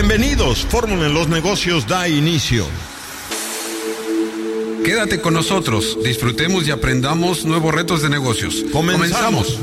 Bienvenidos, Fórmula en los Negocios da inicio. Quédate con nosotros, disfrutemos y aprendamos nuevos retos de negocios. Comenzamos.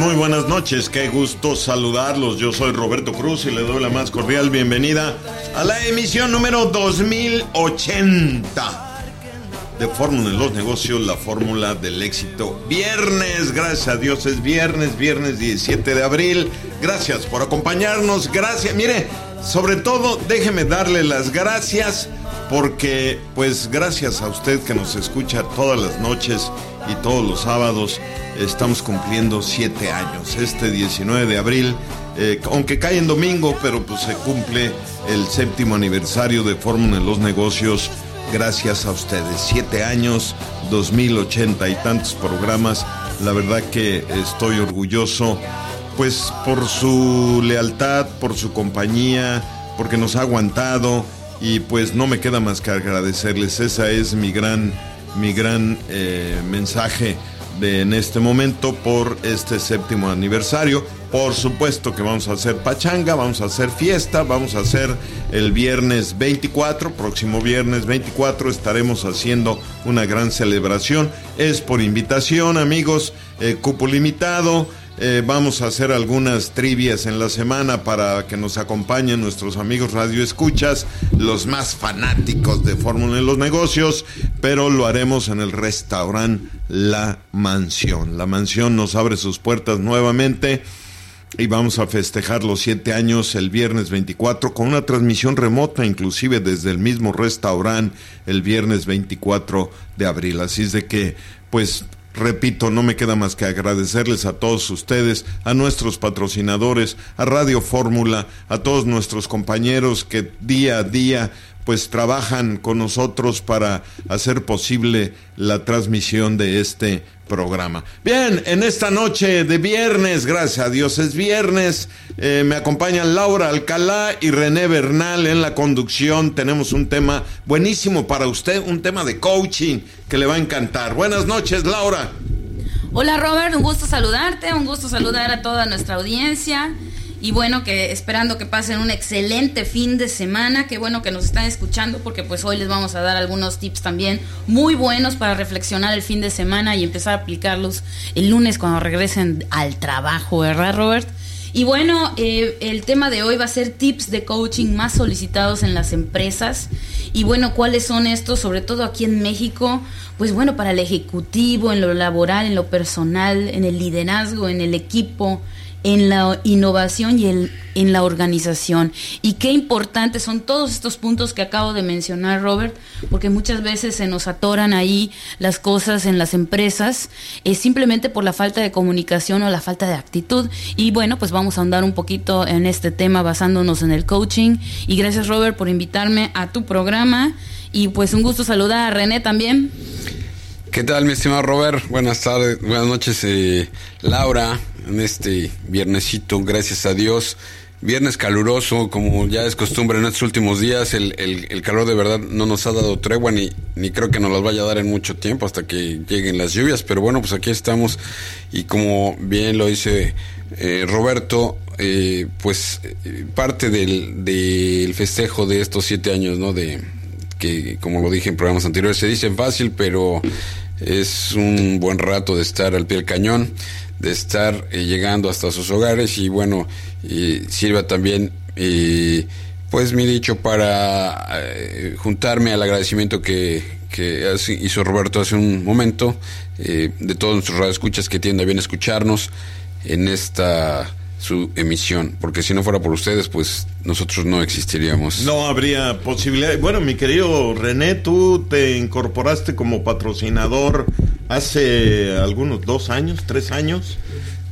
Muy buenas noches, qué gusto saludarlos. Yo soy Roberto Cruz y le doy la más cordial bienvenida a la emisión número 2080 de Fórmula en los Negocios, la fórmula del éxito. Viernes, gracias a Dios es viernes, viernes 17 de abril. Gracias por acompañarnos, gracias. Mire, sobre todo déjeme darle las gracias porque pues gracias a usted que nos escucha todas las noches y todos los sábados estamos cumpliendo siete años. Este 19 de abril, eh, aunque cae en domingo, pero pues se cumple el séptimo aniversario de Fórmula en los Negocios. Gracias a ustedes. Siete años, 2080 y tantos programas. La verdad que estoy orgulloso, pues por su lealtad, por su compañía, porque nos ha aguantado y pues no me queda más que agradecerles. Esa es mi gran, mi gran eh, mensaje en este momento por este séptimo aniversario. Por supuesto que vamos a hacer pachanga, vamos a hacer fiesta, vamos a hacer el viernes 24, próximo viernes 24 estaremos haciendo una gran celebración. Es por invitación, amigos, eh, cupo limitado eh, vamos a hacer algunas trivias en la semana para que nos acompañen nuestros amigos Radio Escuchas, los más fanáticos de Fórmula en los negocios, pero lo haremos en el restaurante La Mansión. La Mansión nos abre sus puertas nuevamente y vamos a festejar los siete años el viernes 24 con una transmisión remota, inclusive desde el mismo restaurante el viernes 24 de abril. Así es de que, pues Repito, no me queda más que agradecerles a todos ustedes, a nuestros patrocinadores, a Radio Fórmula, a todos nuestros compañeros que día a día pues trabajan con nosotros para hacer posible la transmisión de este programa. Bien, en esta noche de viernes, gracias a Dios es viernes, eh, me acompañan Laura Alcalá y René Bernal en la conducción. Tenemos un tema buenísimo para usted, un tema de coaching que le va a encantar. Buenas noches, Laura. Hola Robert, un gusto saludarte, un gusto saludar a toda nuestra audiencia. Y bueno, que esperando que pasen un excelente fin de semana, qué bueno que nos están escuchando porque pues hoy les vamos a dar algunos tips también muy buenos para reflexionar el fin de semana y empezar a aplicarlos el lunes cuando regresen al trabajo, ¿verdad Robert? Y bueno, eh, el tema de hoy va a ser tips de coaching más solicitados en las empresas. Y bueno, ¿cuáles son estos? Sobre todo aquí en México, pues bueno, para el ejecutivo, en lo laboral, en lo personal, en el liderazgo, en el equipo, en la innovación y en la organización. Y qué importantes son todos estos puntos que acabo de mencionar, Robert, porque muchas veces se nos atoran ahí las cosas en las empresas, es simplemente por la falta de comunicación o la falta de actitud. Y bueno, pues vamos a andar un poquito en este tema basándonos en el coaching. Y gracias, Robert, por invitarme a tu programa. Y pues un gusto saludar a René también. ¿Qué tal, mi estimado Robert? Buenas tardes, buenas noches, eh, Laura, en este viernesito, gracias a Dios. Viernes caluroso, como ya es costumbre en estos últimos días, el, el, calor de verdad no nos ha dado tregua ni, ni creo que nos las vaya a dar en mucho tiempo hasta que lleguen las lluvias, pero bueno, pues aquí estamos y como bien lo dice eh, Roberto, eh, pues eh, parte del, del festejo de estos siete años, ¿no? De que, como lo dije en programas anteriores, se dicen fácil, pero es un buen rato de estar al pie del cañón de estar eh, llegando hasta sus hogares y bueno, sirva también pues mi dicho para eh, juntarme al agradecimiento que, que hizo Roberto hace un momento eh, de todos nuestros radioescuchas que tienden a bien escucharnos en esta su emisión, porque si no fuera por ustedes, pues nosotros no existiríamos. No habría posibilidad. Bueno, mi querido René, tú te incorporaste como patrocinador hace algunos dos años, tres años.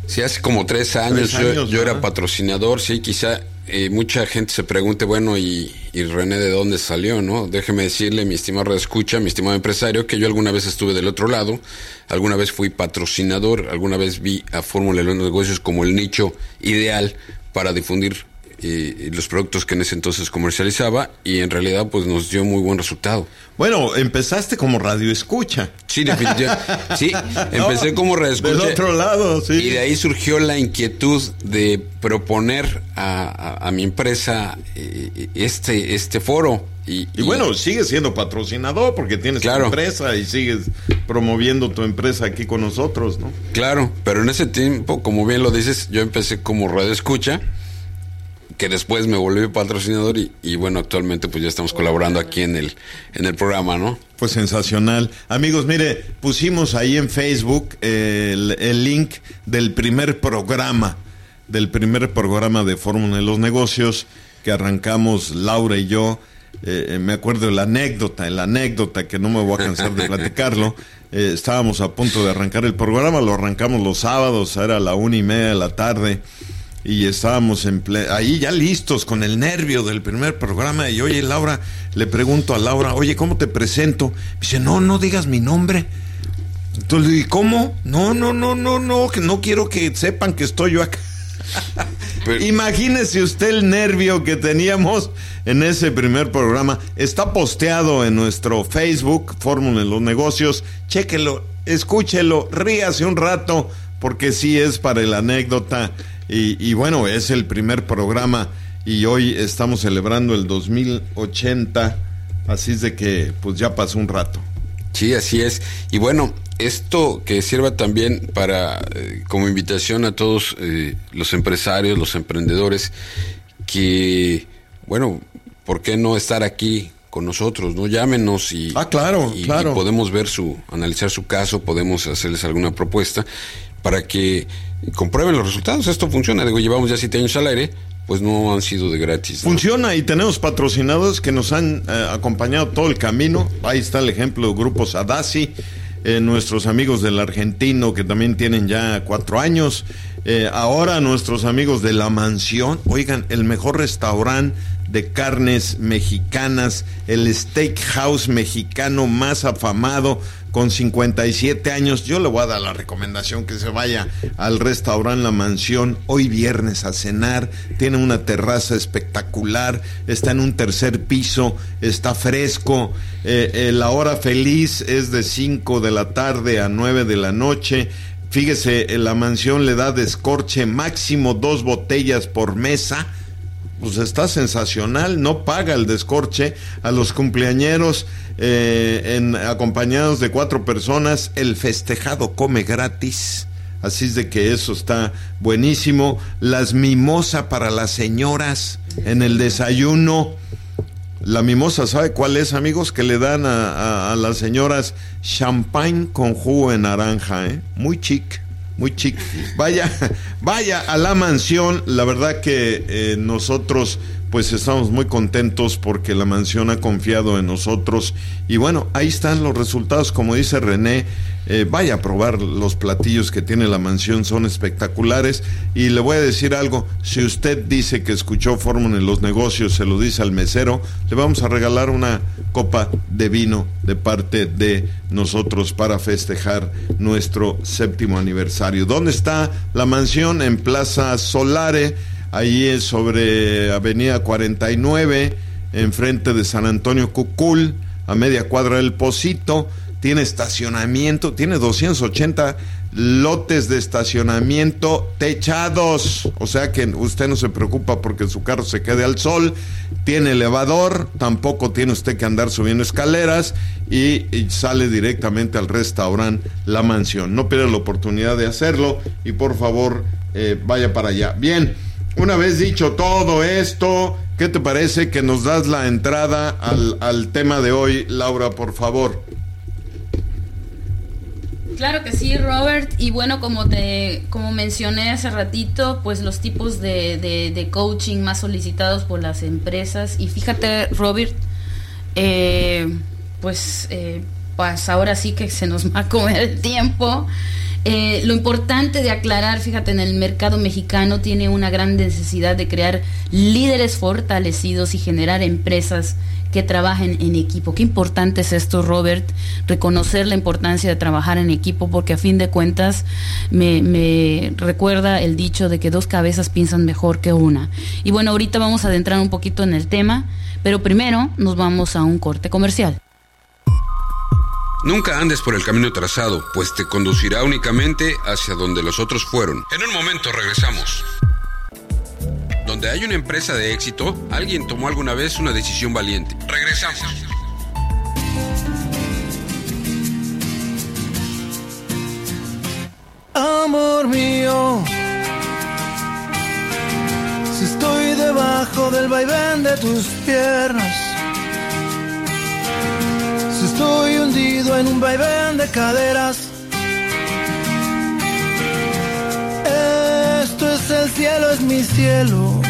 Sí, hace como tres años, yo, era patrocinador, sí, quizá eh, mucha gente se pregunte, bueno, y, y, René de dónde salió, ¿no? Déjeme decirle, mi estimado escucha, mi estimado empresario, que yo alguna vez estuve del otro lado, alguna vez fui patrocinador, alguna vez vi a Fórmula de los Negocios como el nicho ideal para difundir y los productos que en ese entonces comercializaba y en realidad pues nos dio muy buen resultado. Bueno, empezaste como radio escucha. Sí, definitivamente. Sí, empecé como radio escucha. Del otro lado, sí. Y de ahí surgió la inquietud de proponer a, mi empresa eh, este, este foro. Y, bueno, sigues siendo patrocinador porque tienes tu empresa y sigues promoviendo tu empresa aquí con nosotros, ¿no? Claro, pero en ese tiempo, como bien lo dices, yo empecé como radio escucha que después me volví patrocinador y, bueno, actualmente pues ya estamos colaborando aquí en el, en el programa, ¿no? Pues sensacional. Amigos, mire, pusimos ahí en Facebook el, el link del primer programa, del primer programa de Fórmula de los Negocios que arrancamos Laura y yo. Eh, eh, me acuerdo de la anécdota, la anécdota que no me voy a cansar de platicarlo. Eh, estábamos a punto de arrancar el programa, lo arrancamos los sábados, era la una y media de la tarde y estábamos en ahí ya listos con el nervio del primer programa y oye Laura, le pregunto a Laura, oye, ¿cómo te presento? dice, no, no digas mi nombre. Entonces le dije, ¿cómo? No, no, no, no, no, que no quiero que sepan que estoy yo acá. Imagínese usted el nervio que teníamos en ese primer programa. Está posteado en nuestro Facebook, Fórmula en los Negocios. Chéquelo, escúchelo, ríase un rato, porque sí es para la anécdota y, bueno, es el primer programa y hoy estamos celebrando el 2080, así es de que pues ya pasó un rato. Sí, así es. Y bueno, esto que sirva también para eh, como invitación a todos eh, los empresarios, los emprendedores, que bueno, ¿por qué no estar aquí con nosotros, ¿no? Llámenos y, ah, claro, y, claro. podemos ver su, analizar su caso, podemos hacerles alguna propuesta para que comprueben los resultados. Esto funciona. Digo, llevamos ya siete años al aire, pues no han sido de gratis. Funciona y tenemos patrocinados que nos han eh, acompañado todo el camino. Ahí está el ejemplo de Grupos Adasi, eh, nuestros amigos del argentino que también tienen ya cuatro años. Eh, ahora nuestros amigos de La Mansión, oigan, el mejor restaurante de carnes mexicanas, el steakhouse mexicano más afamado con 57 años. Yo le voy a dar la recomendación que se vaya al restaurante La Mansión hoy viernes a cenar. Tiene una terraza espectacular, está en un tercer piso, está fresco. Eh, eh, la hora feliz es de 5 de la tarde a 9 de la noche. Fíjese, la mansión le da descorche máximo dos botellas por mesa pues está sensacional, no paga el descorche a los cumpleañeros eh, acompañados de cuatro personas, el festejado come gratis. Así de que eso está buenísimo. Las mimosa para las señoras en el desayuno. La mimosa, ¿sabe cuál es, amigos? Que le dan a, las señoras champagne con jugo de naranja, ¿eh? Muy chic muy chic. Vaya, vaya a la mansión. La verdad que eh, nosotros pues estamos muy contentos porque la mansión ha confiado en nosotros y bueno, ahí están los resultados, como dice René, eh, vaya a probar los platillos que tiene la mansión, son espectaculares y le voy a decir algo, si usted dice que escuchó Fórmula en los negocios, se lo dice al mesero, le vamos a regalar una copa de vino de parte de nosotros para festejar nuestro séptimo aniversario. ¿Dónde está la mansión? En Plaza Solare Ahí es sobre Avenida 49, enfrente de San Antonio Cucul, a media cuadra del Pocito. Tiene estacionamiento, tiene 280 lotes de estacionamiento techados. O sea que usted no se preocupa porque su carro se quede al sol. Tiene elevador, tampoco tiene usted que andar subiendo escaleras y, sale directamente al restaurante La Mansión. No pierda la oportunidad de hacerlo y por favor eh, vaya para allá. Bien. Una vez dicho todo esto, ¿qué te parece que nos das la entrada al, tema de hoy, Laura, por favor? Claro que sí, Robert. Y bueno, como te como mencioné hace ratito, pues los tipos de, coaching más solicitados por las empresas. Y fíjate, Robert, eh, pues, eh, pues ahora sí que se nos va a comer el tiempo. Eh, lo importante de aclarar, fíjate, en el mercado mexicano tiene una gran necesidad de crear líderes fortalecidos y generar empresas que trabajen en equipo. Qué importante es esto, Robert, reconocer la importancia de trabajar en equipo, porque a fin de cuentas me, me, recuerda el dicho de que dos cabezas piensan mejor que una. Y bueno, ahorita vamos a adentrar un poquito en el tema, pero primero nos vamos a un corte comercial. Nunca andes por el camino trazado, pues te conducirá únicamente hacia donde los otros fueron. En un momento regresamos. Donde hay una empresa de éxito, alguien tomó alguna vez una decisión valiente. Regresamos. Amor mío, si estoy debajo del vaivén de tus piernas en un vaivén de caderas. Esto es el cielo, es mi cielo.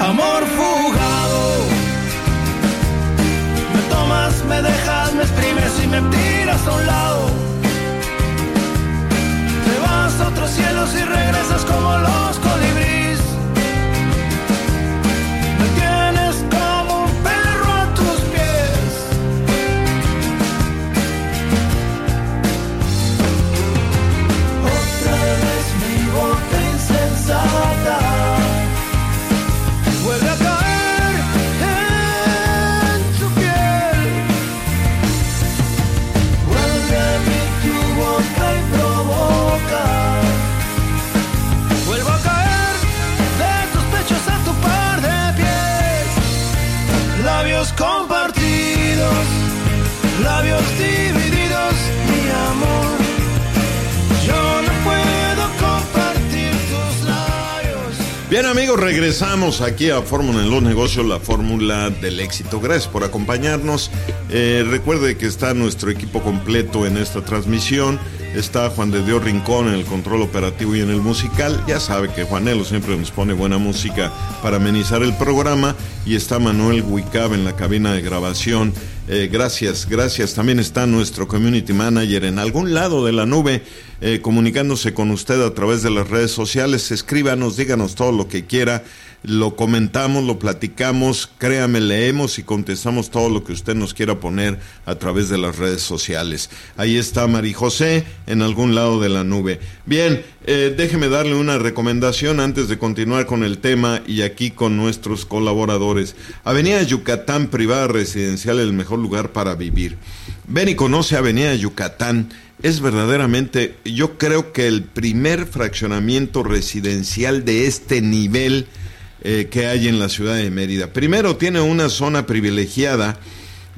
Amor fugado. Me tomas, me dejas, me exprimes y me tiras a un lado. Te vas a otros cielos y regresas como los colibríes. Bien amigos, regresamos aquí a Fórmula en los negocios, la fórmula del éxito. Gracias por acompañarnos. Eh, recuerde que está nuestro equipo completo en esta transmisión. Está Juan de Dios Rincón en el control operativo y en el musical. Ya sabe que Juanelo siempre nos pone buena música para amenizar el programa. Y está Manuel Huicab en la cabina de grabación. Eh, gracias, gracias. También está nuestro community manager en algún lado de la nube eh, comunicándose con usted a través de las redes sociales. Escríbanos, díganos todo lo que quiera. Lo comentamos, lo platicamos, créame, leemos y contestamos todo lo que usted nos quiera poner a través de las redes sociales. Ahí está Mari José en algún lado de la nube. Bien, eh, déjeme darle una recomendación antes de continuar con el tema y aquí con nuestros colaboradores. Avenida Yucatán Privada Residencial, el mejor lugar para vivir. Ven y conoce Avenida Yucatán es verdaderamente, yo creo que el primer fraccionamiento residencial de este nivel eh, que hay en la ciudad de Mérida. Primero tiene una zona privilegiada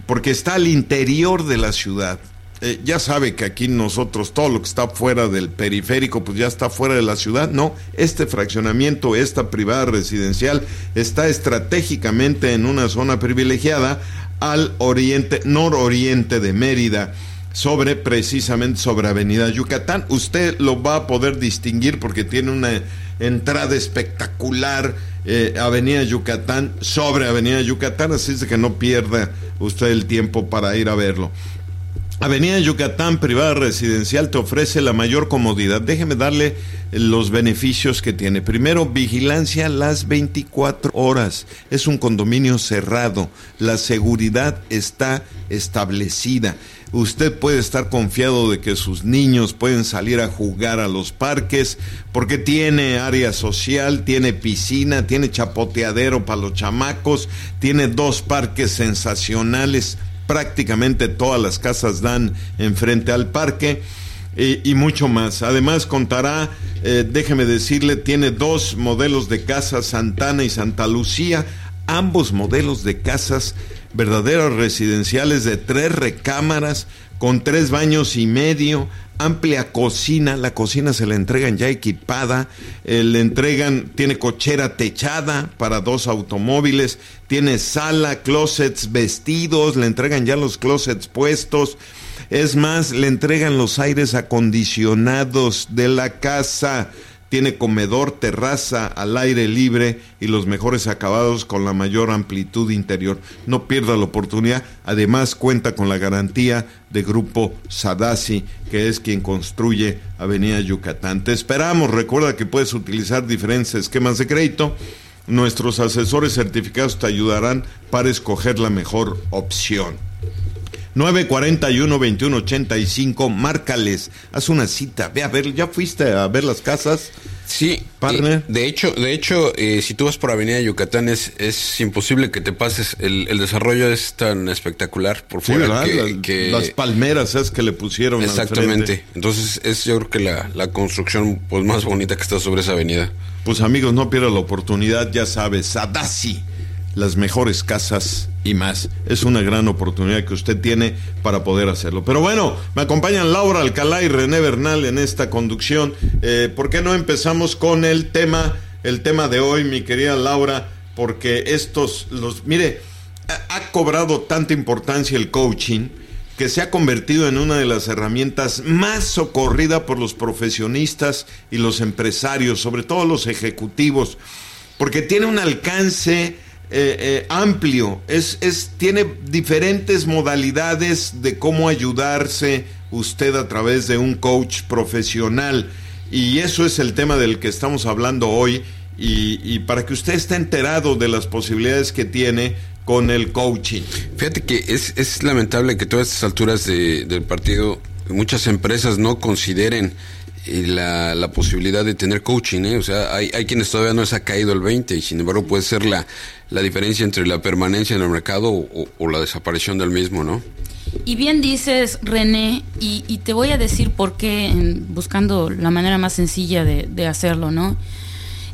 porque está al interior de la ciudad. Eh, ya sabe que aquí nosotros todo lo que está fuera del periférico pues ya está fuera de la ciudad. No, este fraccionamiento, esta privada residencial está estratégicamente en una zona privilegiada al oriente, nororiente de Mérida sobre precisamente sobre Avenida Yucatán. Usted lo va a poder distinguir porque tiene una entrada espectacular eh, Avenida Yucatán sobre Avenida Yucatán, así es que no pierda usted el tiempo para ir a verlo. Avenida Yucatán Privada Residencial te ofrece la mayor comodidad. Déjeme darle los beneficios que tiene. Primero, vigilancia las 24 horas. Es un condominio cerrado. La seguridad está establecida. Usted puede estar confiado de que sus niños pueden salir a jugar a los parques porque tiene área social, tiene piscina, tiene chapoteadero para los chamacos, tiene dos parques sensacionales prácticamente todas las casas dan enfrente al parque y, mucho más. Además contará, eh, déjeme decirle, tiene dos modelos de casas, Santana y Santa Lucía, ambos modelos de casas verdaderas residenciales de tres recámaras con tres baños y medio, amplia cocina, la cocina se la entregan ya equipada, eh, le entregan, tiene cochera techada para dos automóviles, tiene sala, closets, vestidos, le entregan ya los closets puestos, es más, le entregan los aires acondicionados de la casa, tiene comedor, terraza al aire libre y los mejores acabados con la mayor amplitud interior. No pierda la oportunidad. Además cuenta con la garantía de Grupo Sadasi, que es quien construye Avenida Yucatán. Te esperamos. Recuerda que puedes utilizar diferentes esquemas de crédito. Nuestros asesores certificados te ayudarán para escoger la mejor opción. 941-2185, márcales, haz una cita, ve a ver, ¿ya fuiste a ver las casas? Sí, partner. de hecho, de hecho, eh, si tú vas por Avenida Yucatán es, es imposible que te pases. El, desarrollo es tan espectacular por fuera que, las palmeras es que le pusieron. Exactamente. Entonces es yo creo que la, la construcción pues más bonita que está sobre esa avenida. Pues amigos, no pierda la oportunidad, ya sabes, Sadasi las mejores casas y más. Es una gran oportunidad que usted tiene para poder hacerlo. Pero bueno, me acompañan Laura Alcalá y René Bernal en esta conducción. Eh, ¿Por qué no empezamos con el tema, el tema de hoy, mi querida Laura? Porque estos, los, mire, ha cobrado tanta importancia el coaching que se ha convertido en una de las herramientas más socorrida por los profesionistas y los empresarios, sobre todo los ejecutivos, porque tiene un alcance eh, eh, amplio, es, es, tiene diferentes modalidades de cómo ayudarse usted a través de un coach profesional. Y eso es el tema del que estamos hablando hoy. Y, para que usted esté enterado de las posibilidades que tiene con el coaching. Fíjate que es, es lamentable que todas estas alturas del partido muchas empresas no consideren la, la, posibilidad de tener coaching, ¿eh? O sea, hay, hay quienes todavía no les ha caído el 20 y sin embargo puede ser la, la diferencia entre la permanencia en el mercado o, la desaparición del mismo, ¿no? Y bien dices, René, y, te voy a decir por qué, buscando la manera más sencilla de, de hacerlo, ¿no?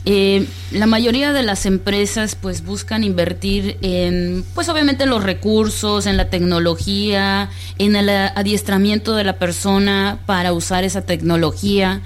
Eh, la mayoría de las empresas pues buscan invertir en pues obviamente en los recursos, en la tecnología, en el adiestramiento de la persona para usar esa tecnología,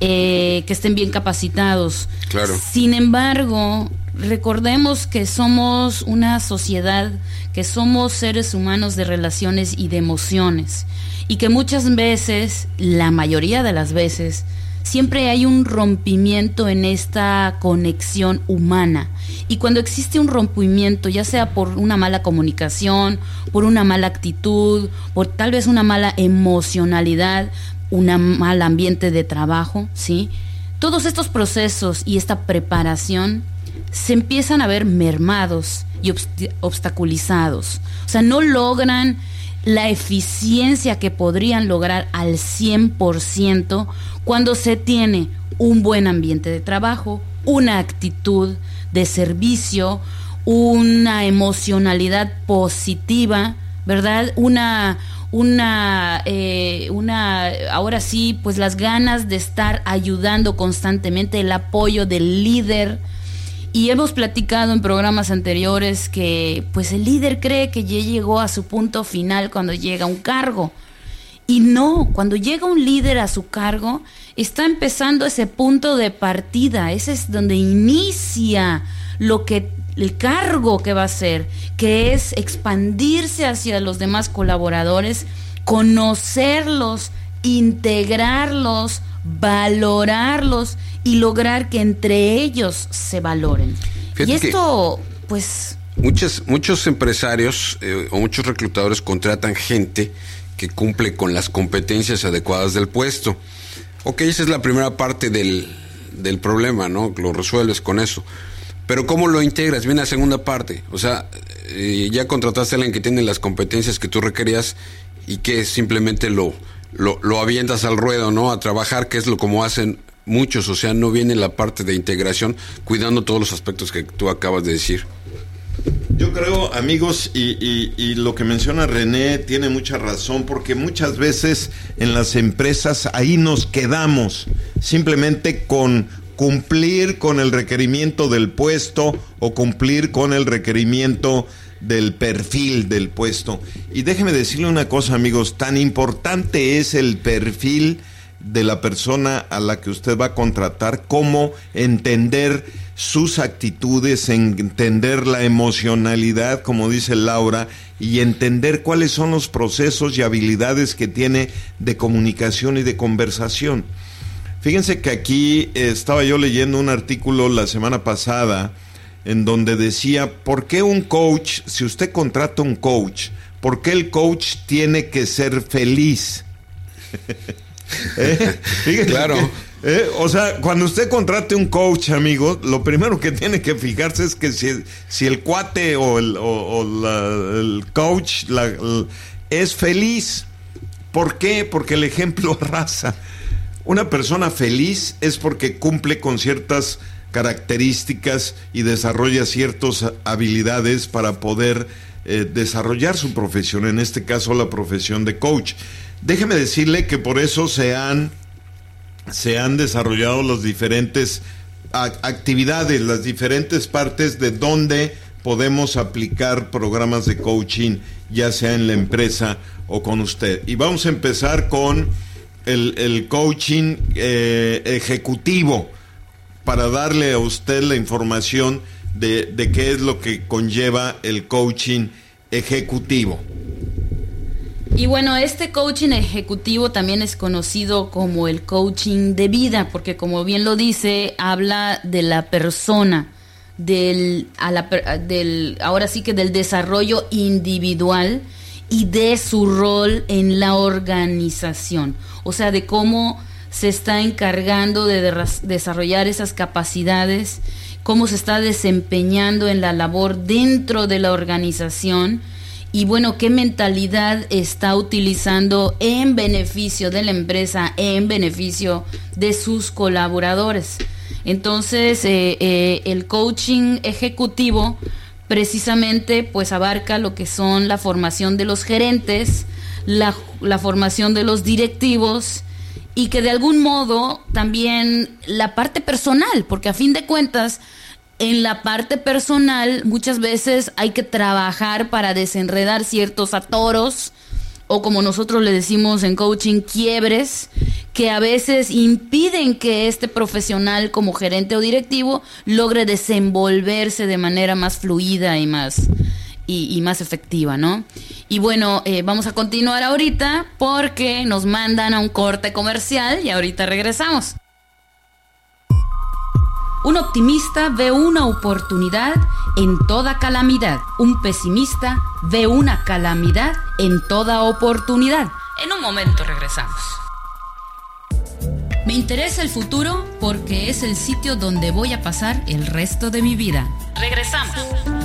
eh, que estén bien capacitados. Claro. Sin embargo, recordemos que somos una sociedad, que somos seres humanos de relaciones y de emociones y que muchas veces, la mayoría de las veces, siempre hay un rompimiento en esta conexión humana. Y cuando existe un rompimiento, ya sea por una mala comunicación, por una mala actitud, por tal vez una mala emocionalidad, un mal ambiente de trabajo, ¿sí? Todos estos procesos y esta preparación se empiezan a ver mermados y obstaculizados. O sea, no logran la eficiencia que podrían lograr al 100% cuando se tiene un buen ambiente de trabajo, una actitud de servicio, una emocionalidad positiva, ¿verdad? Una, una, eh, una, ahora sí, pues las ganas de estar ayudando constantemente, el apoyo del líder. Y hemos platicado en programas anteriores que pues el líder cree que ya llegó a su punto final cuando llega un cargo. Y no, cuando llega un líder a su cargo, está empezando ese punto de partida, ese es donde inicia lo que el cargo que va a hacer, que es expandirse hacia los demás colaboradores conocerlos, integrarlos, valorarlos y lograr que entre ellos se valoren. y esto, pues... Muchos, muchos empresarios eh, o muchos reclutadores contratan gente que cumple con las competencias adecuadas del puesto. Ok, esa es la primera parte del, del problema, ¿no? Lo resuelves con eso. Pero ¿cómo lo integras? Viene la segunda parte. O sea, eh, ya contrataste a alguien que tiene las competencias que tú requerías y que simplemente lo, lo, avientas al ruedo, ¿no? A trabajar, que es lo como hacen muchos. O sea, no viene la parte de integración cuidando todos los aspectos que tú acabas de decir. Yo creo, amigos, y, y, lo que menciona René tiene mucha razón, porque muchas veces en las empresas ahí nos quedamos, simplemente con cumplir con el requerimiento del puesto o cumplir con el requerimiento del perfil del puesto. Y déjeme decirle una cosa, amigos, tan importante es el perfil de la persona a la que usted va a contratar como entender sus actitudes, entender la emocionalidad, como dice Laura, y entender cuáles son los procesos y habilidades que tiene de comunicación y de conversación. Fíjense que aquí eh, estaba yo leyendo un artículo la semana pasada en donde decía, ¿por qué un coach, si usted contrata un coach, ¿por qué el coach tiene que ser feliz? ¿Eh? claro. ¿eh? o sea, cuando usted contrate un coach, amigo, lo primero que tiene que fijarse es que si, si el cuate o el, el coach es feliz. ¿Por qué? Porque el ejemplo arrasa. Una persona feliz es porque cumple con ciertas características y desarrolla ciertas habilidades para poder eh, desarrollar su profesión, en este caso la profesión de coach. Déjeme decirle que por eso se han, se han desarrollado las diferentes actividades, las diferentes partes de donde podemos aplicar programas de coaching, ya sea en la empresa o con usted. Y vamos a empezar con el, coaching eh, ejecutivo para darle a usted la información de, de qué es lo que conlleva el coaching ejecutivo. Y bueno, este coaching ejecutivo también es conocido como el coaching de vida, porque como bien lo dice, habla de la persona, del, a la, del ahora sí que del desarrollo individual y de su rol en la organización o sea, de cómo se está encargando de desarrollar esas capacidades, cómo se está desempeñando en la labor dentro de la organización y bueno, qué mentalidad está utilizando en beneficio de la empresa, en beneficio de sus colaboradores. Entonces, eh, eh, el coaching ejecutivo precisamente pues abarca lo que son la formación de los gerentes, la, la formación de los directivos y que de algún modo también la parte personal, porque a fin de cuentas, en la parte personal muchas veces hay que trabajar para desenredar ciertos atoros o como nosotros le decimos en coaching, quiebres que a veces impiden que este profesional como gerente o directivo logre desenvolverse de manera más fluida y más, y, más efectiva, ¿no? Y bueno, eh, vamos a continuar ahorita porque nos mandan a un corte comercial y ahorita regresamos. Un optimista ve una oportunidad en toda calamidad. Un pesimista ve una calamidad en toda oportunidad. En un momento regresamos. Me interesa el futuro porque es el sitio donde voy a pasar el resto de mi vida. Regresamos.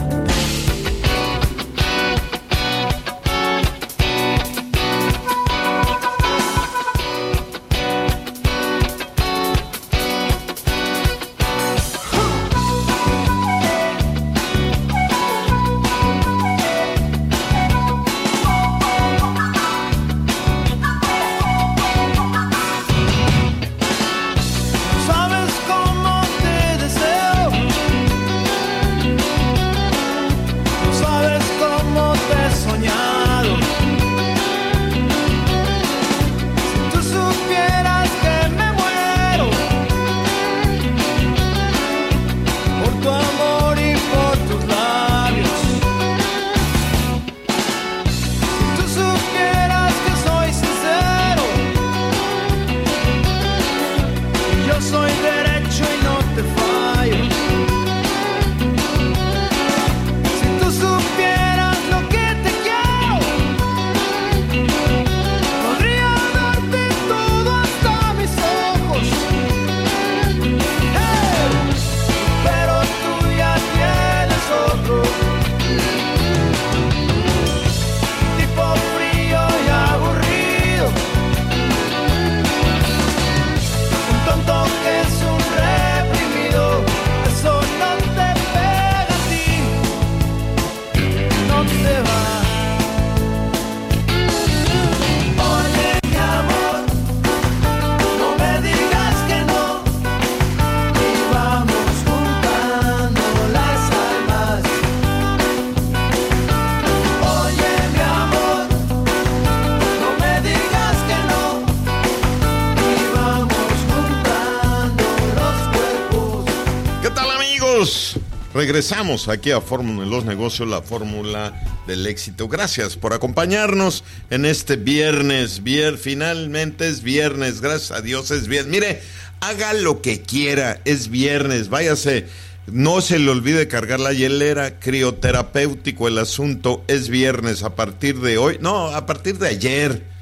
Regresamos aquí a Fórmula de los Negocios, la fórmula del éxito. Gracias por acompañarnos en este viernes. Vier, finalmente es viernes, gracias a Dios es viernes. Mire, haga lo que quiera, es viernes, váyase. No se le olvide cargar la hielera, crioterapéutico el asunto, es viernes a partir de hoy, no, a partir de ayer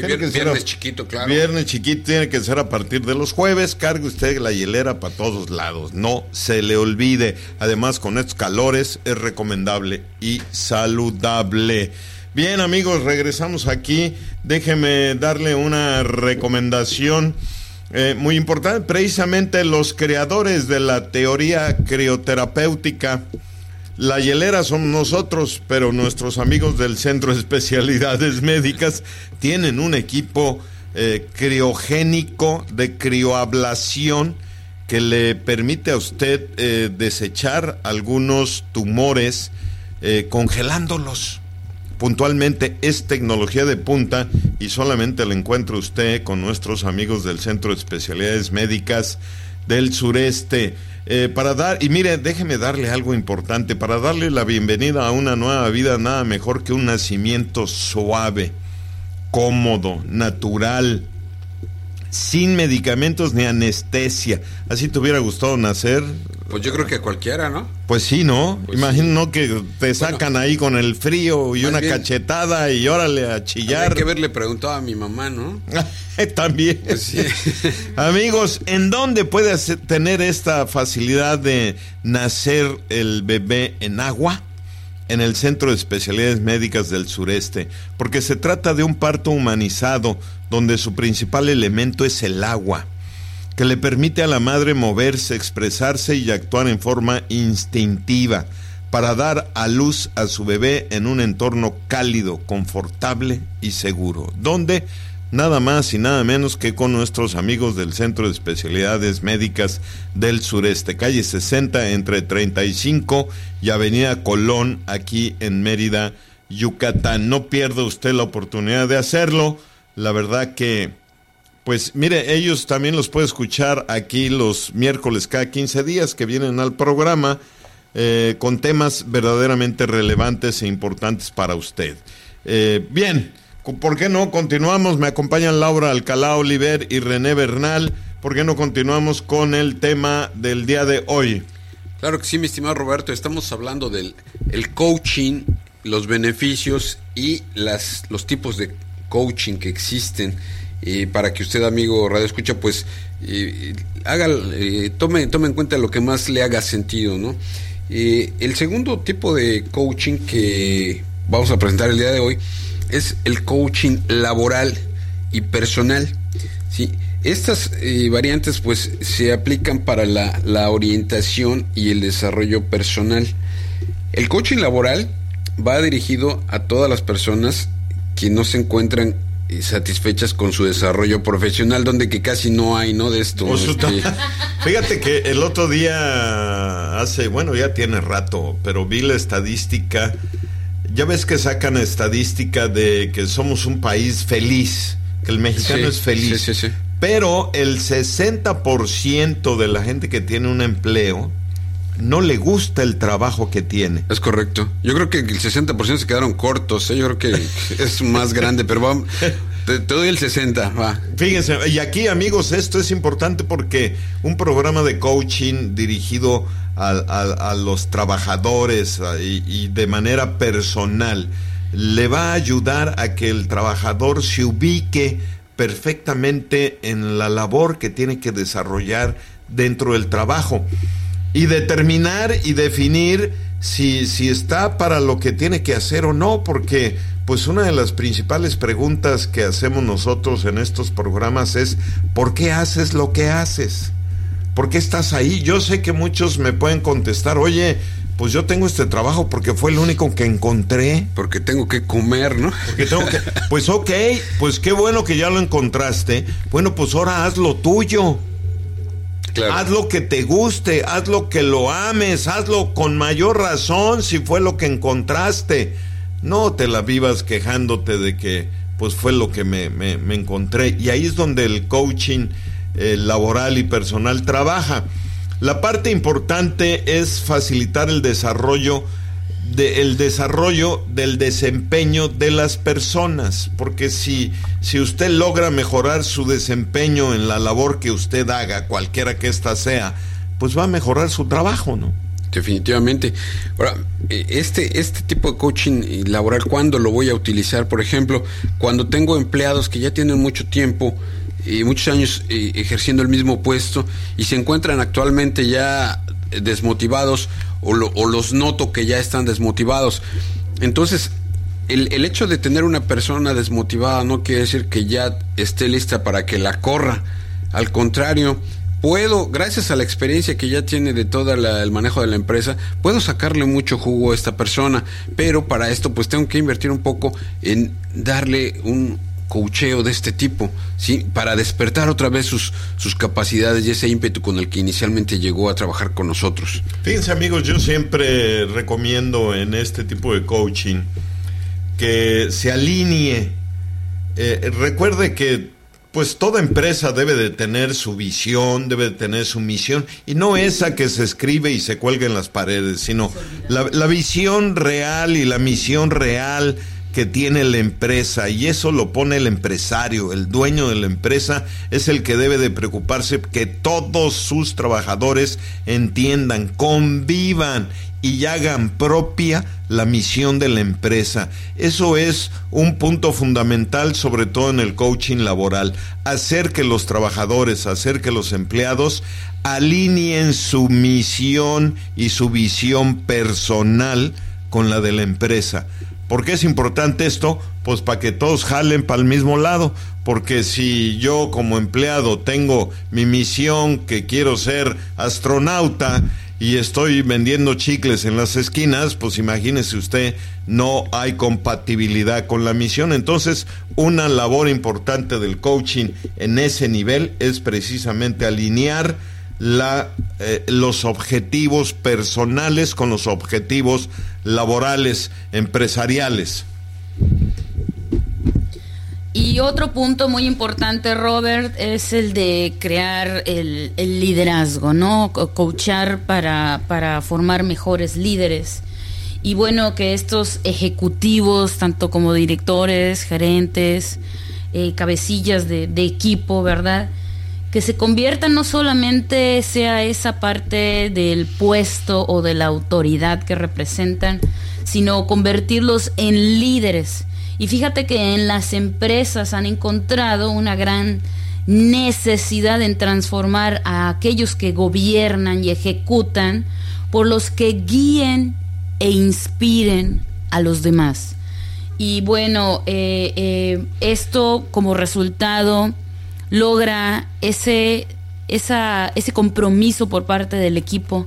viernes, chiquito, claro. Viernes chiquito tiene que ser a partir de los jueves. Cargue usted la hielera para todos lados. No se le olvide. Además, con estos calores es recomendable y saludable. Bien, amigos, regresamos aquí. Déjeme darle una recomendación. Eh, muy importante, precisamente los creadores de la teoría crioterapéutica la hielera somos nosotros, pero nuestros amigos del Centro de Especialidades Médicas tienen un equipo eh, criogénico de crioablación que le permite a usted eh, desechar algunos tumores eh, congelándolos. Puntualmente es tecnología de punta y solamente la encuentra usted con nuestros amigos del Centro de Especialidades Médicas del Sureste. Eh, para dar, y mire, déjeme darle algo importante, para darle la bienvenida a una nueva vida, nada mejor que un nacimiento suave, cómodo, natural, sin medicamentos ni anestesia. ¿Así te hubiera gustado nacer? Pues yo creo que cualquiera, ¿no? Pues sí, ¿no? Pues Imagino que te sacan ahí con el frío y una cachetada y órale a chillar. Hay que haberle preguntado a mi mamá, ¿no? También. Pues Amigos, ¿en dónde puede tener esta facilidad de nacer el bebé en agua? en el Centro de Especialidades Médicas del Sureste, porque se trata de un parto humanizado donde su principal elemento es el agua, que le permite a la madre moverse, expresarse y actuar en forma instintiva para dar a luz a su bebé en un entorno cálido, confortable y seguro, donde nada más y nada menos que con nuestros amigos del Centro de Especialidades Médicas del Sureste, calle 60 entre 35 y Avenida Colón, aquí en Mérida, Yucatán. No pierda usted la oportunidad de hacerlo. La verdad que, pues mire, ellos también los puede escuchar aquí los miércoles cada 15 días que vienen al programa eh, con temas verdaderamente relevantes e importantes para usted. Eh, bien. ¿Por qué no continuamos? Me acompañan Laura Alcalá Oliver y René Bernal. ¿Por qué no continuamos con el tema del día de hoy? Claro que sí, mi estimado Roberto. Estamos hablando del el coaching, los beneficios y las, los tipos de coaching que existen. Y para que usted, amigo Radio Escucha, pues haga, eh, tome, tome en cuenta lo que más le haga sentido, ¿no? el segundo tipo de coaching que vamos a presentar el día de hoy es el coaching laboral y personal. ¿sí? Estas eh, variantes pues se aplican para la, la, orientación y el desarrollo personal. El coaching laboral va dirigido a todas las personas que no se encuentran eh, satisfechas con su desarrollo profesional, donde que casi no hay, ¿no? De esto. Este. Fíjate que el otro día, hace, bueno, ya tiene rato, pero vi la estadística ya ves que sacan estadística de que somos un país feliz, que el mexicano es feliz. Sí, sí, pero el 60% de la gente que tiene un empleo no le gusta el trabajo que tiene. Es correcto. Yo creo que el 60% se quedaron cortos. ¿eh? Yo creo que es más grande, pero vamos. Te, doy el 60, va. Fíjense, y aquí amigos, esto es importante porque un programa de coaching dirigido a, los trabajadores y, de manera personal le va a ayudar a que el trabajador se ubique perfectamente en la labor que tiene que desarrollar dentro del trabajo y determinar y definir si, si está para lo que tiene que hacer o no, porque pues una de las principales preguntas que hacemos nosotros en estos programas es ¿por qué haces lo que haces? ¿Por qué estás ahí? Yo sé que muchos me pueden contestar, oye, pues yo tengo este trabajo porque fue el único que encontré. Porque tengo que comer, ¿no? Porque tengo que... Pues ok, pues qué bueno que ya lo encontraste. Bueno, pues ahora haz lo tuyo. Haz lo que te guste, haz lo que lo ames, hazlo con mayor razón si fue lo que encontraste. No te la vivas quejándote de que pues fue lo que me, me encontré. Y ahí es donde el coaching eh, laboral y personal trabaja. La parte importante es facilitar el desarrollo el desarrollo del desempeño de las personas, porque si, si usted logra mejorar su desempeño en la labor que usted haga, cualquiera que ésta sea, pues va a mejorar su trabajo, ¿no? Definitivamente. Ahora, e, este, este tipo de coaching laboral, ¿cuándo lo voy a utilizar? Por ejemplo, cuando tengo empleados que ya tienen mucho tiempo y muchos años eh, ejerciendo el mismo puesto y se encuentran actualmente ya desmotivados o, los noto que ya están desmotivados. Entonces, el, el, hecho de tener una persona desmotivada no quiere decir que ya esté lista para que la corra. Al contrario, puedo, gracias a la experiencia que ya tiene de todo el manejo de la empresa, puedo sacarle mucho jugo a esta persona, pero para esto pues tengo que invertir un poco en darle un, coacheo de este tipo, ¿sí? Para despertar otra vez sus, sus capacidades y ese ímpetu con el que inicialmente llegó a trabajar con nosotros. Fíjense amigos, yo siempre recomiendo en este tipo de coaching que se alinee. Eh, recuerde que pues toda empresa debe de tener su visión, debe de tener su misión, y no esa que se escribe y se cuelga en las paredes, sino la, la visión real y la misión real que tiene la empresa y eso lo pone el empresario, el dueño de la empresa es el que debe de preocuparse que todos sus trabajadores entiendan, convivan y hagan propia la misión de la empresa. Eso es un punto fundamental, sobre todo en el coaching laboral. Hacer que los trabajadores, hacer que los empleados alineen su misión y su visión personal con la de la empresa. ¿Por qué es importante esto? Pues para que todos jalen para el mismo lado. Porque si yo como empleado tengo mi misión que quiero ser astronauta y estoy vendiendo chicles en las esquinas, pues imagínese usted, no hay compatibilidad con la misión. Entonces, una labor importante del coaching en ese nivel es precisamente alinear la, eh, los objetivos personales con los objetivos laborales, empresariales. Y otro punto muy importante, Robert, es el de crear el, liderazgo, ¿no? Coachar para, para formar mejores líderes. Y bueno, que estos ejecutivos, tanto como directores, gerentes, eh, cabecillas de, de equipo, ¿verdad? Que se convierta no solamente sea esa parte del puesto o de la autoridad que representan, sino convertirlos en líderes. Y fíjate que en las empresas han encontrado una gran necesidad en transformar a aquellos que gobiernan y ejecutan por los que guíen e inspiren a los demás. Y bueno, eh, eh, esto como resultado logra ese, esa, ese compromiso por parte del equipo,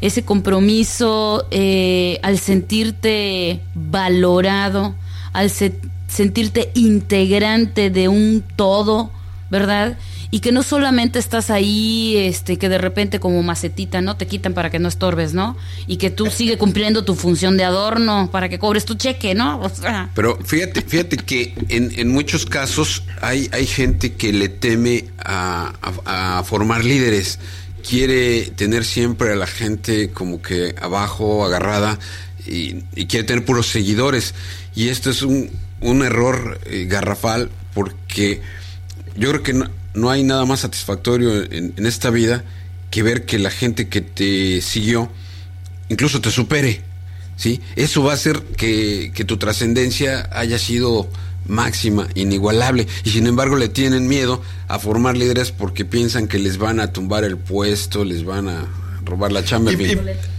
ese compromiso eh, al sentirte valorado, al sentirte integrante de un todo, ¿verdad? Y que no solamente estás ahí, este, que de repente como macetita, ¿no? Te quitan para que no estorbes, ¿no? Y que tú sigues cumpliendo tu función de adorno para que cobres tu cheque, ¿no? Pero fíjate, fíjate que en, en, muchos casos hay, hay gente que le teme a, a, formar líderes, quiere tener siempre a la gente como que abajo, agarrada, y, y quiere tener puros seguidores. Y esto es un, un error eh, garrafal porque yo creo que no, no hay nada más satisfactorio en, esta vida que ver que la gente que te siguió incluso te supere. ¿sí? Eso va a hacer que, que tu trascendencia haya sido máxima, inigualable, y sin embargo le tienen miedo a formar líderes porque piensan que les van a tumbar el puesto, les van a robar la chamba.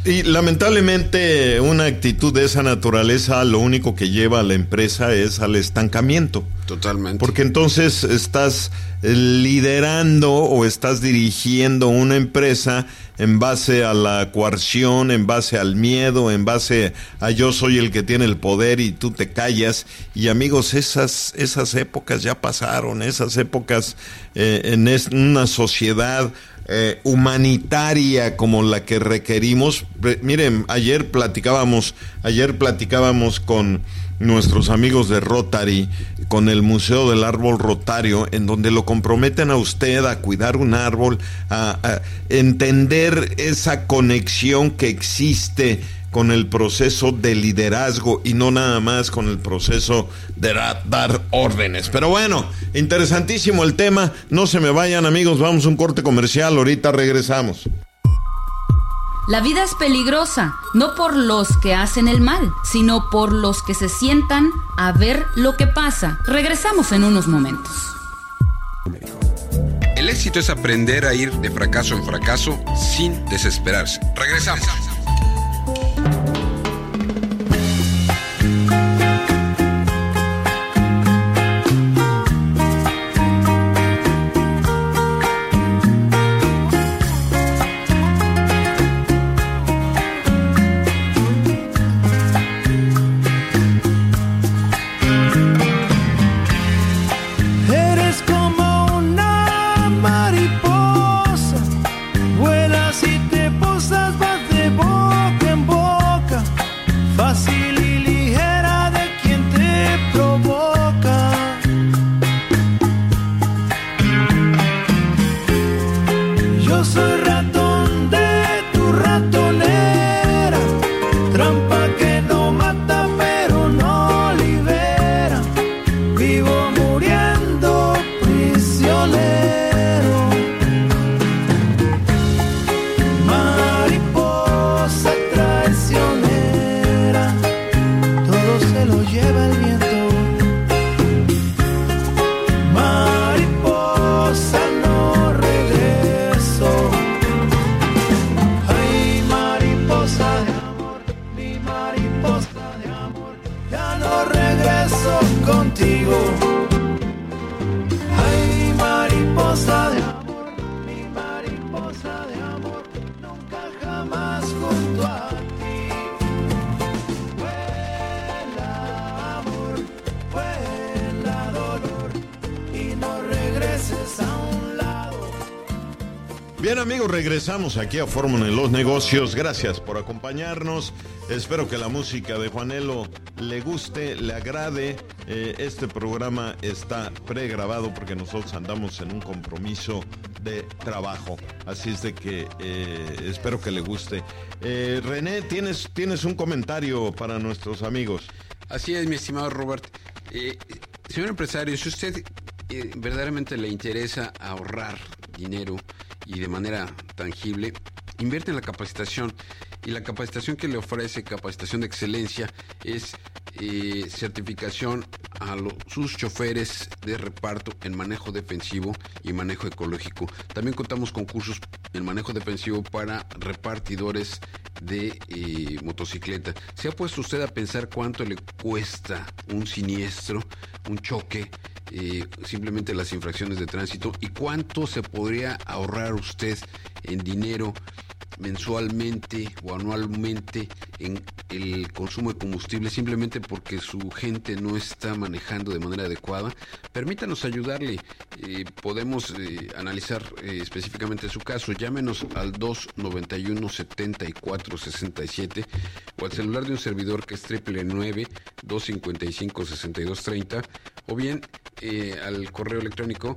Y, lamentablemente una actitud de esa naturaleza lo único que lleva a la empresa es al estancamiento. Totalmente. Porque entonces estás eh, liderando o estás dirigiendo una empresa en base a la coerción, en base al miedo, en base a yo soy el que tiene el poder y tú te callas. Y amigos, esas, esas épocas ya pasaron, esas épocas eh, en una sociedad eh, humanitaria como la que requerimos. Miren, ayer platicábamos, ayer platicábamos con nuestros amigos de Rotary con el Museo del Árbol Rotario, en donde lo comprometen a usted a cuidar un árbol, a entender esa conexión que existe con el proceso de liderazgo y no nada más con el proceso de dar órdenes. Pero bueno, interesantísimo el tema. No se me vayan amigos, vamos a un corte comercial, ahorita regresamos. La vida es peligrosa, no por los que hacen el mal, sino por los que se sientan a ver lo que pasa. Regresamos en unos momentos. El éxito es aprender a ir de fracaso en fracaso sin desesperarse. Regresamos. Regresamos aquí a Fórmula en los Negocios. Gracias por acompañarnos. Espero que la música de Juanelo le guste, le agrade. Eh, este programa está pregrabado porque nosotros andamos en un compromiso de trabajo. Así es de que eh, espero que le guste. Eh, René, ¿tienes, tienes un comentario para nuestros amigos. Así es, mi estimado Robert. señor empresario, si usted verdaderamente le interesa ahorrar dinero, y de manera tangible, invierte en la capacitación. Y la capacitación que le ofrece, capacitación de excelencia, es eh, certificación a sus choferes de reparto en manejo defensivo y manejo ecológico. También contamos con cursos en manejo defensivo para repartidores de eh, motocicleta. ¿Se ha puesto usted a pensar cuánto le cuesta un siniestro, un choque? Eh, simplemente las infracciones de tránsito y cuánto se podría ahorrar usted en dinero mensualmente o anualmente en el consumo de combustible simplemente porque su gente no está manejando de manera adecuada, permítanos ayudarle. Eh, podemos eh, analizar eh, específicamente su caso. Llámenos al 291 74 67 o al celular de un servidor que es triple 255 62 30 o bien al correo electrónico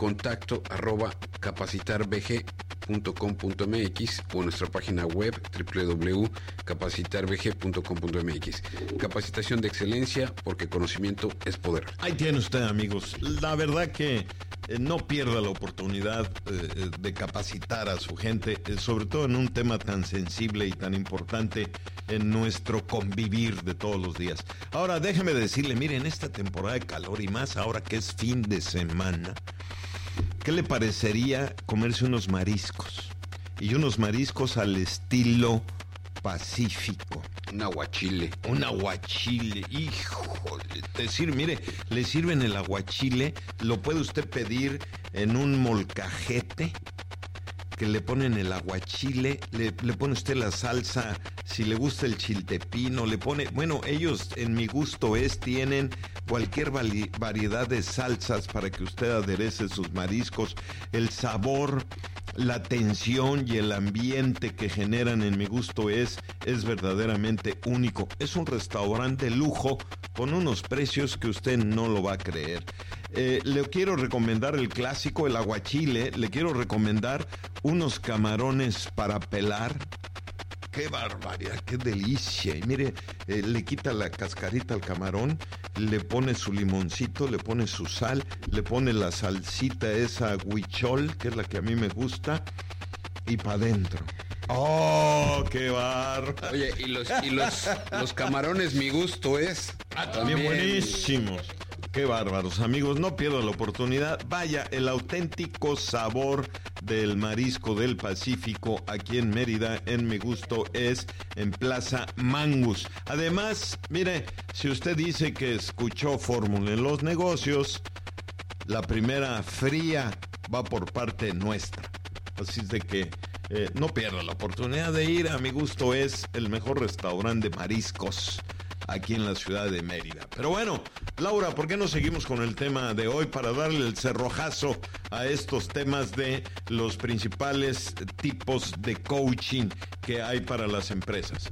contacto arroba capacitarbg.com.mx o nuestra página web www.capacitarbg.com.mx. Capacitación de excelencia porque conocimiento es poder. Ahí tiene usted amigos. La verdad que eh, no pierda la oportunidad eh, eh, de capacitar a su gente, sobre todo en un tema tan sensible y tan importante en nuestro convivir de todos los días. Ahora déjeme decirle, miren, esta temporada de calor y más ahora que es fin de semana, ¿qué le parecería comerse unos mariscos? Y unos mariscos al estilo pacífico. Un aguachile. Un aguachile, hijo. Decir, mire, le sirven el aguachile, lo puede usted pedir en un molcajete que le ponen el aguachile, le, le, pone usted la salsa, si le gusta el chiltepino, le pone, bueno, ellos en mi gusto es, tienen cualquier variedad de salsas para que usted aderece sus mariscos, el sabor la tensión y el ambiente que generan en mi gusto es, es verdaderamente único. Es un restaurante lujo con unos precios que usted no lo va a creer. Eh, le quiero recomendar el clásico, el aguachile. Le quiero recomendar unos camarones para pelar qué barbaridad, qué delicia. Y mire, eh, le quita la cascarita al camarón, le pone su limoncito, le pone su sal, le pone la salsita esa huichol, que es la que a mí me gusta, y para adentro. ¡Oh, qué bar! Oye, y los, y los, los camarones, mi gusto es. Ah, también buenísimos. Qué bárbaros, amigos. No pierdo la oportunidad. Vaya, el auténtico sabor del marisco del Pacífico aquí en Mérida, en mi gusto, es en Plaza Mangus. Además, mire, si usted dice que escuchó Fórmula en los negocios, la primera fría va por parte nuestra. Así es de que eh, no pierda la oportunidad de ir. A mi gusto es el mejor restaurante de mariscos aquí en la ciudad de Mérida. Pero bueno, Laura, ¿por qué no seguimos con el tema de hoy para darle el cerrojazo a estos temas de los principales tipos de coaching que hay para las empresas?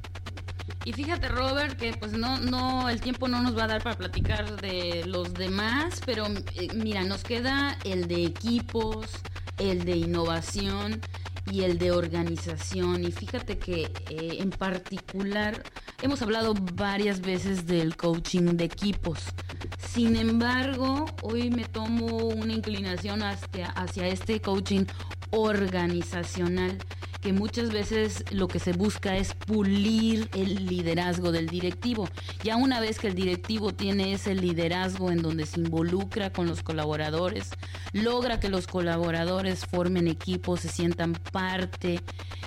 Y fíjate, Robert, que pues no, no, el tiempo no nos va a dar para platicar de los demás, pero eh, mira, nos queda el de equipos, el de innovación y el de organización. Y fíjate que eh, en particular hemos hablado varias veces del coaching de equipos. Sin embargo, hoy me tomo una inclinación hacia, hacia este coaching organizacional que muchas veces lo que se busca es pulir el liderazgo del directivo. Ya una vez que el directivo tiene ese liderazgo en donde se involucra con los colaboradores, logra que los colaboradores formen equipos, se sientan parte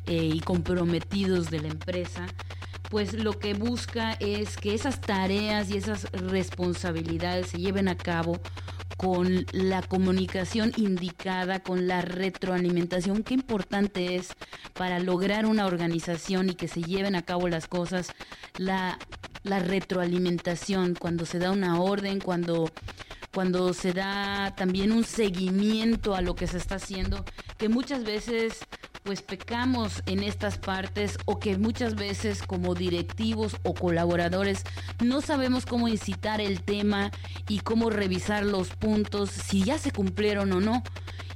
eh, y comprometidos de la empresa, pues lo que busca es que esas tareas y esas responsabilidades se lleven a cabo con la comunicación indicada, con la retroalimentación. Qué importante es para lograr una organización y que se lleven a cabo las cosas, la, retroalimentación, cuando se da una orden, cuando cuando se da también un seguimiento a lo que se está haciendo, que muchas veces pues pecamos en estas partes o que muchas veces como directivos o colaboradores no sabemos cómo incitar el tema y cómo revisar los puntos, si ya se cumplieron o no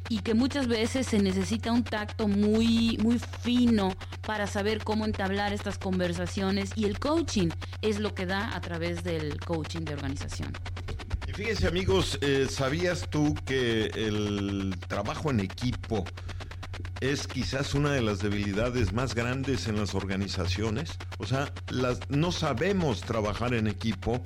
y que muchas veces se necesita un tacto muy muy fino para saber cómo entablar estas conversaciones y el coaching es lo que da a través del coaching de organización. Y fíjense amigos, eh, ¿sabías tú que el trabajo en equipo es quizás una de las debilidades más grandes en las organizaciones? O sea, las, no sabemos trabajar en equipo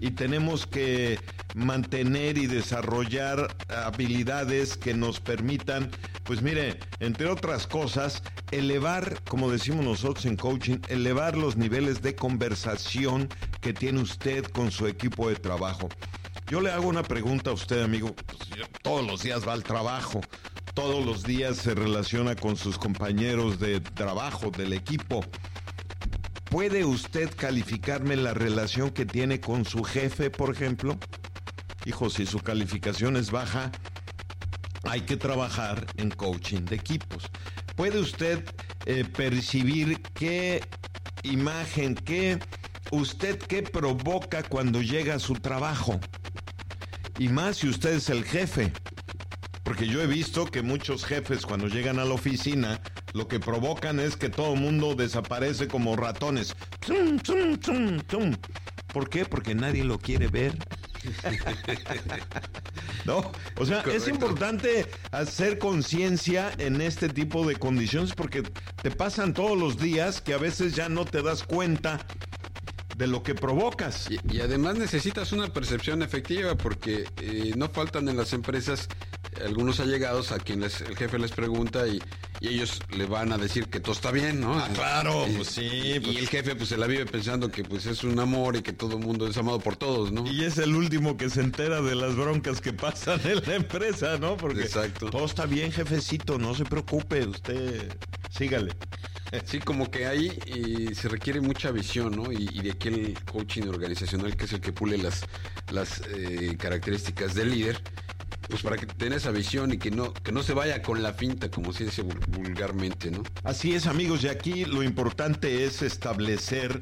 y tenemos que mantener y desarrollar habilidades que nos permitan, pues mire, entre otras cosas, elevar, como decimos nosotros en coaching, elevar los niveles de conversación que tiene usted con su equipo de trabajo. Yo le hago una pregunta a usted, amigo. Pues todos los días va al trabajo, todos los días se relaciona con sus compañeros de trabajo, del equipo. ¿Puede usted calificarme la relación que tiene con su jefe, por ejemplo? Hijo, si su calificación es baja, hay que trabajar en coaching de equipos. ¿Puede usted eh, percibir qué imagen, qué usted qué provoca cuando llega a su trabajo? Y más si usted es el jefe. Porque yo he visto que muchos jefes cuando llegan a la oficina lo que provocan es que todo el mundo desaparece como ratones. ¿Por qué? Porque nadie lo quiere ver. ¿No? O sea, es importante hacer conciencia en este tipo de condiciones porque te pasan todos los días que a veces ya no te das cuenta de lo que provocas. Y, además necesitas una percepción efectiva porque eh, no faltan en las empresas algunos allegados a quienes el jefe les pregunta y, ellos le van a decir que todo está bien, ¿no? Ah, claro, pues sí. Y pues. el jefe pues se la vive pensando que pues es un amor y que todo el mundo es amado por todos, ¿no? Y es el último que se entera de las broncas que pasan en la empresa, ¿no? Porque Exacto. todo está bien, jefecito, no se preocupe, usted sígale. Sí, como que ahí eh, se requiere mucha visión, ¿no? Y, de aquí el coaching organizacional, que es el que pule las, las eh, características del líder, pues para que tenga esa visión y que no, que no se vaya con la finta, como se dice vulgarmente, ¿no? Así es, amigos, y aquí lo importante es establecer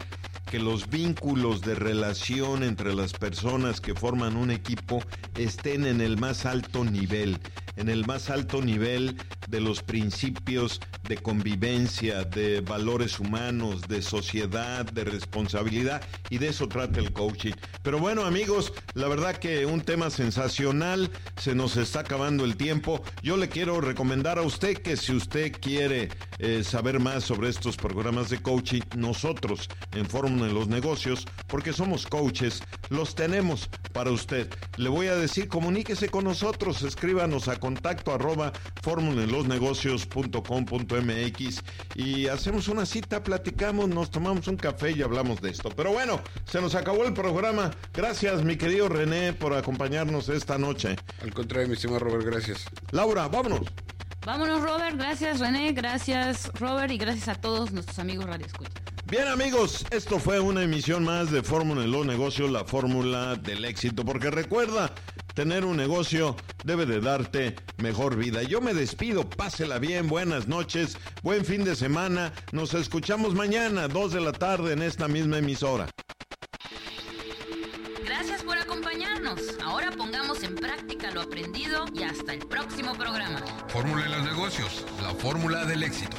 que los vínculos de relación entre las personas que forman un equipo estén en el más alto nivel, en el más alto nivel de los principios de convivencia, de valores humanos, de sociedad, de responsabilidad, y de eso trata el coaching. Pero bueno, amigos, la verdad que un tema sensacional, se nos está acabando el tiempo. Yo le quiero recomendar a usted que si usted quiere eh, saber más sobre estos programas de coaching, nosotros en Fórmula en los Negocios, porque somos coaches, los tenemos para usted. Le voy a decir, comuníquese con nosotros, escríbanos a contacto arroba MX y hacemos una cita, platicamos, nos tomamos un café y hablamos de esto. Pero bueno, se nos acabó el programa. Gracias, mi querido René, por acompañarnos esta noche. Al contrario, mi estimado Robert, gracias. Laura, vámonos. Vámonos, Robert. Gracias, René. Gracias, Robert. Y gracias a todos nuestros amigos Radio Escucha. Bien amigos, esto fue una emisión más de Fórmula en los negocios, la fórmula del éxito, porque recuerda, tener un negocio debe de darte mejor vida. Yo me despido, pásela bien, buenas noches, buen fin de semana, nos escuchamos mañana, 2 de la tarde en esta misma emisora. Gracias por acompañarnos. Ahora pongamos en práctica lo aprendido y hasta el próximo programa. Fórmula en los negocios, la fórmula del éxito.